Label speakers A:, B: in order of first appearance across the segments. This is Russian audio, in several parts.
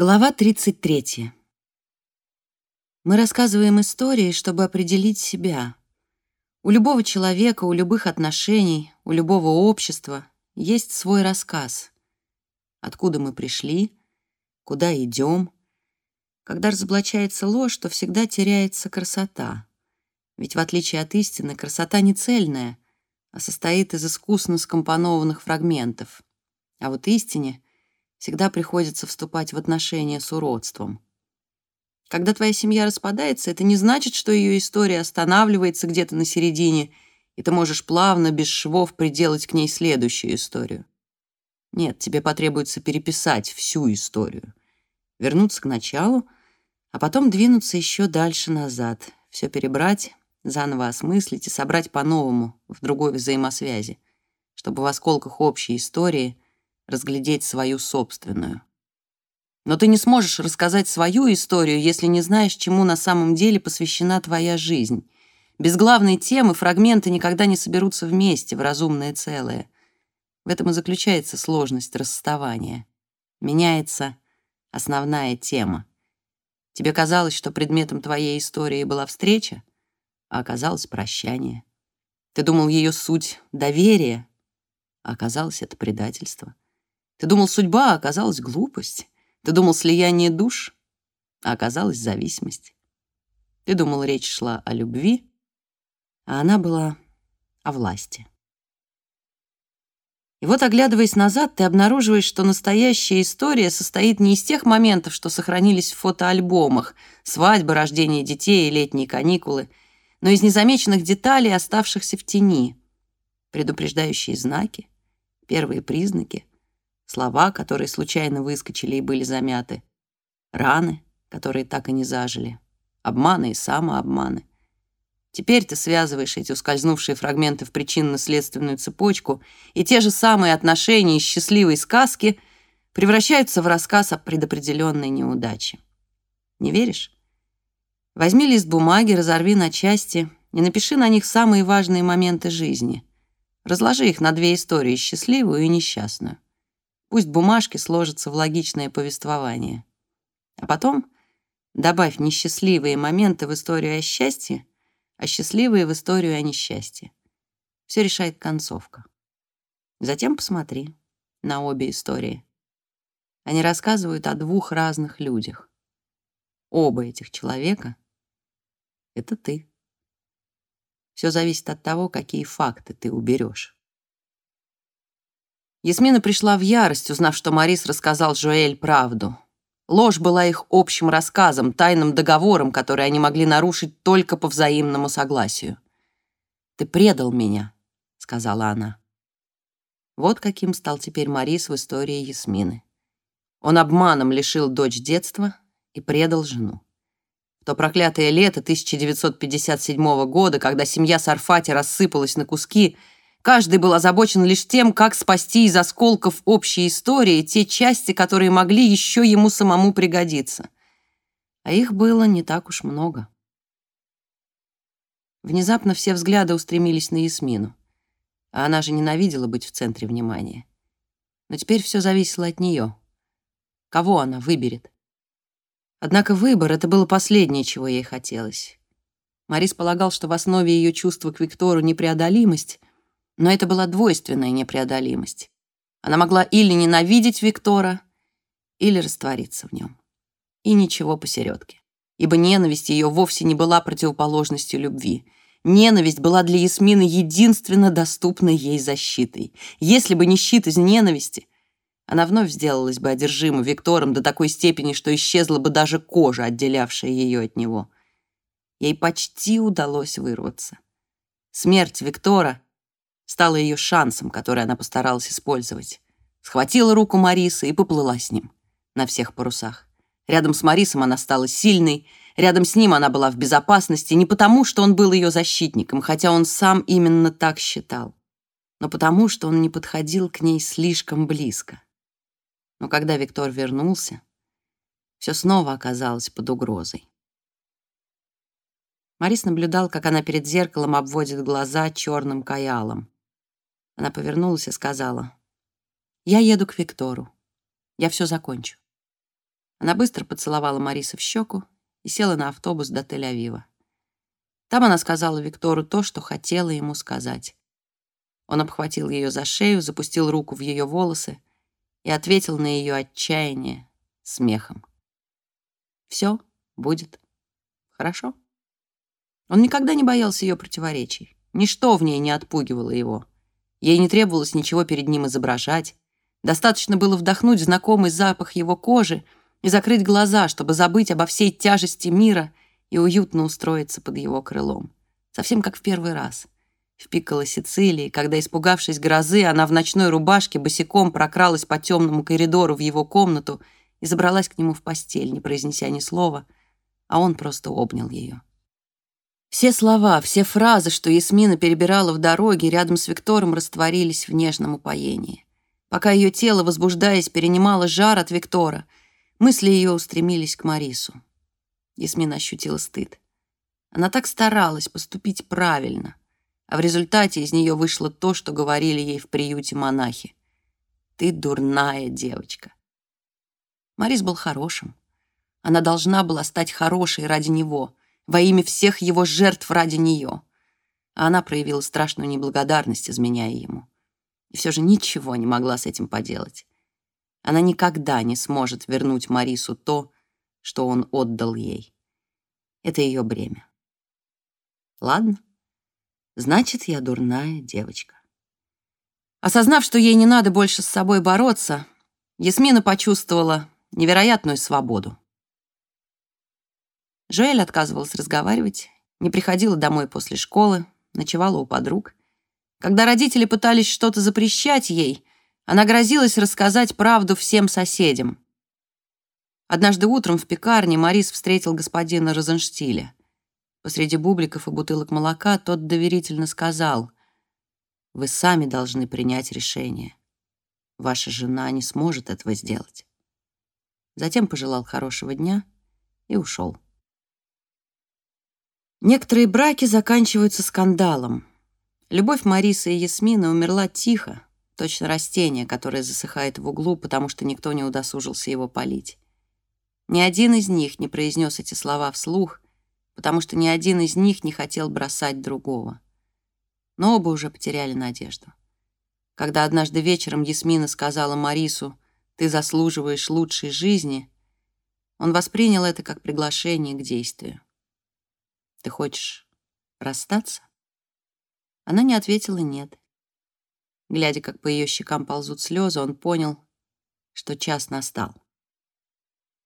A: Глава 33. Мы рассказываем истории, чтобы определить себя. У любого человека, у любых отношений, у любого общества есть свой рассказ. Откуда мы пришли, куда идем. Когда разоблачается ложь, то всегда теряется красота. Ведь в отличие от истины, красота не цельная, а состоит из искусно скомпонованных фрагментов. А вот истине — всегда приходится вступать в отношения с уродством. Когда твоя семья распадается, это не значит, что ее история останавливается где-то на середине, и ты можешь плавно, без швов, приделать к ней следующую историю. Нет, тебе потребуется переписать всю историю, вернуться к началу, а потом двинуться еще дальше назад, все перебрать, заново осмыслить и собрать по-новому, в другой взаимосвязи, чтобы в осколках общей истории — разглядеть свою собственную. Но ты не сможешь рассказать свою историю, если не знаешь, чему на самом деле посвящена твоя жизнь. Без главной темы фрагменты никогда не соберутся вместе в разумное целое. В этом и заключается сложность расставания. Меняется основная тема. Тебе казалось, что предметом твоей истории была встреча, а оказалось прощание. Ты думал, ее суть — доверие, а оказалось это предательство. Ты думал, судьба, а оказалась глупость. Ты думал, слияние душ, а оказалась зависимость. Ты думал, речь шла о любви, а она была о власти. И вот, оглядываясь назад, ты обнаруживаешь, что настоящая история состоит не из тех моментов, что сохранились в фотоальбомах, свадьбы, рождение детей и летние каникулы, но из незамеченных деталей, оставшихся в тени. Предупреждающие знаки, первые признаки, слова, которые случайно выскочили и были замяты, раны, которые так и не зажили, обманы и самообманы. Теперь ты связываешь эти ускользнувшие фрагменты в причинно-следственную цепочку, и те же самые отношения из счастливой сказки превращаются в рассказ о предопределенной неудаче. Не веришь? Возьми лист бумаги, разорви на части и напиши на них самые важные моменты жизни. Разложи их на две истории, счастливую и несчастную. Пусть бумажки сложатся в логичное повествование. А потом добавь несчастливые моменты в историю о счастье, а счастливые в историю о несчастье. Все решает концовка. Затем посмотри на обе истории. Они рассказывают о двух разных людях. Оба этих человека — это ты. Все зависит от того, какие факты ты уберешь. Ясмина пришла в ярость, узнав, что Марис рассказал Жоэль правду. Ложь была их общим рассказом, тайным договором, который они могли нарушить только по взаимному согласию. «Ты предал меня», — сказала она. Вот каким стал теперь Марис в истории Ясмины. Он обманом лишил дочь детства и предал жену. В то проклятое лето 1957 года, когда семья Сарфати рассыпалась на куски, Каждый был озабочен лишь тем, как спасти из осколков общей истории те части, которые могли еще ему самому пригодиться. А их было не так уж много. Внезапно все взгляды устремились на Ясмину. А она же ненавидела быть в центре внимания. Но теперь все зависело от нее. Кого она выберет? Однако выбор — это было последнее, чего ей хотелось. Марис полагал, что в основе ее чувства к Виктору непреодолимость, но это была двойственная непреодолимость. Она могла или ненавидеть Виктора, или раствориться в нем. И ничего посередке. Ибо ненависть ее вовсе не была противоположностью любви. Ненависть была для Ясмины единственно доступной ей защитой. Если бы не щит из ненависти, она вновь сделалась бы одержима Виктором до такой степени, что исчезла бы даже кожа, отделявшая ее от него. Ей почти удалось вырваться. Смерть Виктора — стало ее шансом, который она постаралась использовать. Схватила руку Мариса и поплыла с ним на всех парусах. Рядом с Марисом она стала сильной, рядом с ним она была в безопасности не потому, что он был ее защитником, хотя он сам именно так считал, но потому, что он не подходил к ней слишком близко. Но когда Виктор вернулся, все снова оказалось под угрозой. Марис наблюдал, как она перед зеркалом обводит глаза черным каялом. Она повернулась и сказала, «Я еду к Виктору. Я все закончу». Она быстро поцеловала Мариса в щеку и села на автобус до Тель-Авива. Там она сказала Виктору то, что хотела ему сказать. Он обхватил ее за шею, запустил руку в ее волосы и ответил на ее отчаяние смехом. «Все будет хорошо». Он никогда не боялся ее противоречий. Ничто в ней не отпугивало его. Ей не требовалось ничего перед ним изображать. Достаточно было вдохнуть знакомый запах его кожи и закрыть глаза, чтобы забыть обо всей тяжести мира и уютно устроиться под его крылом. Совсем как в первый раз. В Пикколо Сицилии, когда, испугавшись грозы, она в ночной рубашке босиком прокралась по темному коридору в его комнату и забралась к нему в постель, не произнеся ни слова, а он просто обнял ее. Все слова, все фразы, что Ясмина перебирала в дороге, рядом с Виктором растворились в нежном упоении. Пока ее тело, возбуждаясь, перенимало жар от Виктора, мысли ее устремились к Марису. Ясмина ощутила стыд. Она так старалась поступить правильно, а в результате из нее вышло то, что говорили ей в приюте монахи. «Ты дурная девочка». Марис был хорошим. Она должна была стать хорошей ради него — во имя всех его жертв ради нее. А она проявила страшную неблагодарность, изменяя ему. И все же ничего не могла с этим поделать. Она никогда не сможет вернуть Марису то, что он отдал ей. Это ее бремя. Ладно, значит, я дурная девочка. Осознав, что ей не надо больше с собой бороться, Ясмина почувствовала невероятную свободу. Жоэль отказывалась разговаривать, не приходила домой после школы, ночевала у подруг. Когда родители пытались что-то запрещать ей, она грозилась рассказать правду всем соседям. Однажды утром в пекарне Марис встретил господина Розенштиля. Посреди бубликов и бутылок молока тот доверительно сказал, «Вы сами должны принять решение. Ваша жена не сможет этого сделать». Затем пожелал хорошего дня и ушел. Некоторые браки заканчиваются скандалом. Любовь Марисы и Ясмины умерла тихо, точно растение, которое засыхает в углу, потому что никто не удосужился его полить. Ни один из них не произнес эти слова вслух, потому что ни один из них не хотел бросать другого. Но оба уже потеряли надежду. Когда однажды вечером Ясмина сказала Марису «Ты заслуживаешь лучшей жизни», он воспринял это как приглашение к действию. Ты хочешь расстаться?» Она не ответила «нет». Глядя, как по ее щекам ползут слезы, он понял, что час настал.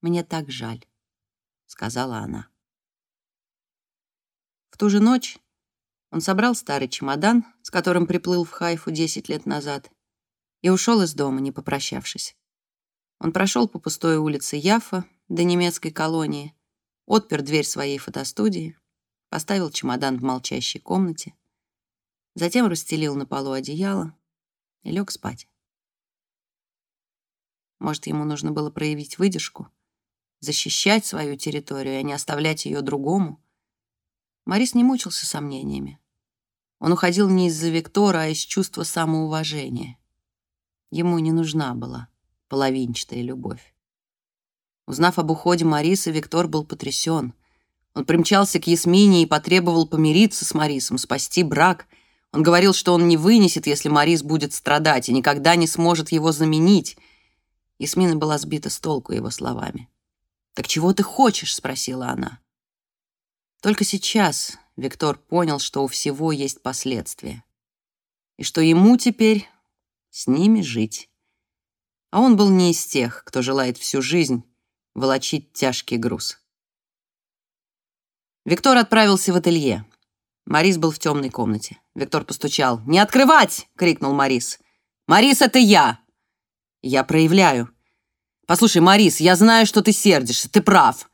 A: «Мне так жаль», — сказала она. В ту же ночь он собрал старый чемодан, с которым приплыл в Хайфу 10 лет назад, и ушел из дома, не попрощавшись. Он прошел по пустой улице Яфа до немецкой колонии, отпер дверь своей фотостудии, поставил чемодан в молчащей комнате, затем расстелил на полу одеяло и лег спать. Может, ему нужно было проявить выдержку, защищать свою территорию, а не оставлять ее другому. Марис не мучился сомнениями. Он уходил не из-за Виктора, а из чувства самоуважения. Ему не нужна была половинчатая любовь. Узнав об уходе Марисы, Виктор был потрясен. Он примчался к Ясмине и потребовал помириться с Марисом, спасти брак. Он говорил, что он не вынесет, если Марис будет страдать, и никогда не сможет его заменить. Ясмина была сбита с толку его словами. «Так чего ты хочешь?» — спросила она. Только сейчас Виктор понял, что у всего есть последствия. И что ему теперь с ними жить. А он был не из тех, кто желает всю жизнь волочить тяжкий груз. Виктор отправился в ателье. Марис был в темной комнате. Виктор постучал. «Не открывать!» — крикнул Марис. «Марис, это я!» «Я проявляю». «Послушай, Марис, я знаю, что ты сердишься. Ты прав.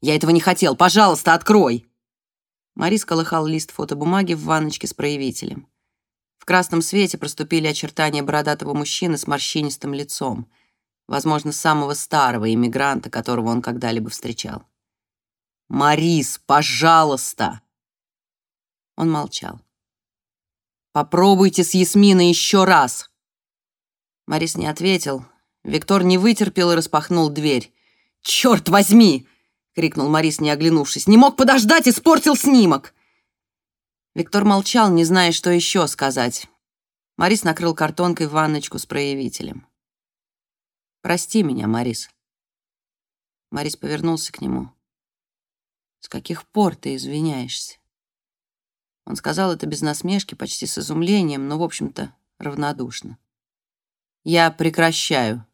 A: Я этого не хотел. Пожалуйста, открой!» Марис колыхал лист фотобумаги в ванночке с проявителем. В красном свете проступили очертания бородатого мужчины с морщинистым лицом. Возможно, самого старого иммигранта, которого он когда-либо встречал. «Марис, пожалуйста!» Он молчал. «Попробуйте с Ясминой еще раз!» Марис не ответил. Виктор не вытерпел и распахнул дверь. «Черт возьми!» — крикнул Морис, не оглянувшись. «Не мог подождать, испортил снимок!» Виктор молчал, не зная, что еще сказать. Морис накрыл картонкой ванночку с проявителем. «Прости меня, Морис». Морис повернулся к нему. «С каких пор ты извиняешься?» Он сказал это без насмешки, почти с изумлением, но, в общем-то, равнодушно. «Я прекращаю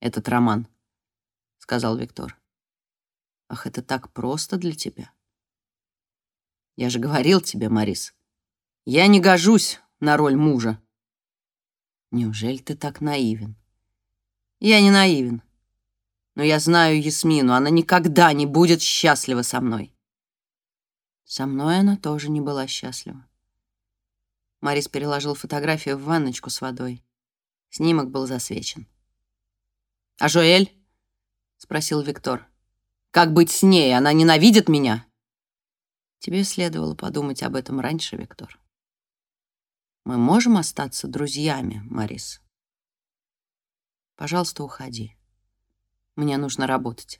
A: этот роман», — сказал Виктор. «Ах, это так просто для тебя». Я же говорил тебе, Марис, я не гожусь на роль мужа. Неужели ты так наивен? Я не наивен. Но я знаю Ясмину, она никогда не будет счастлива со мной. Со мной она тоже не была счастлива. Марис переложил фотографию в ванночку с водой. Снимок был засвечен. «А Жоэль?» — спросил Виктор. «Как быть с ней? Она ненавидит меня?» Тебе следовало подумать об этом раньше, Виктор. Мы можем остаться друзьями, Марис. Пожалуйста, уходи. Мне нужно работать.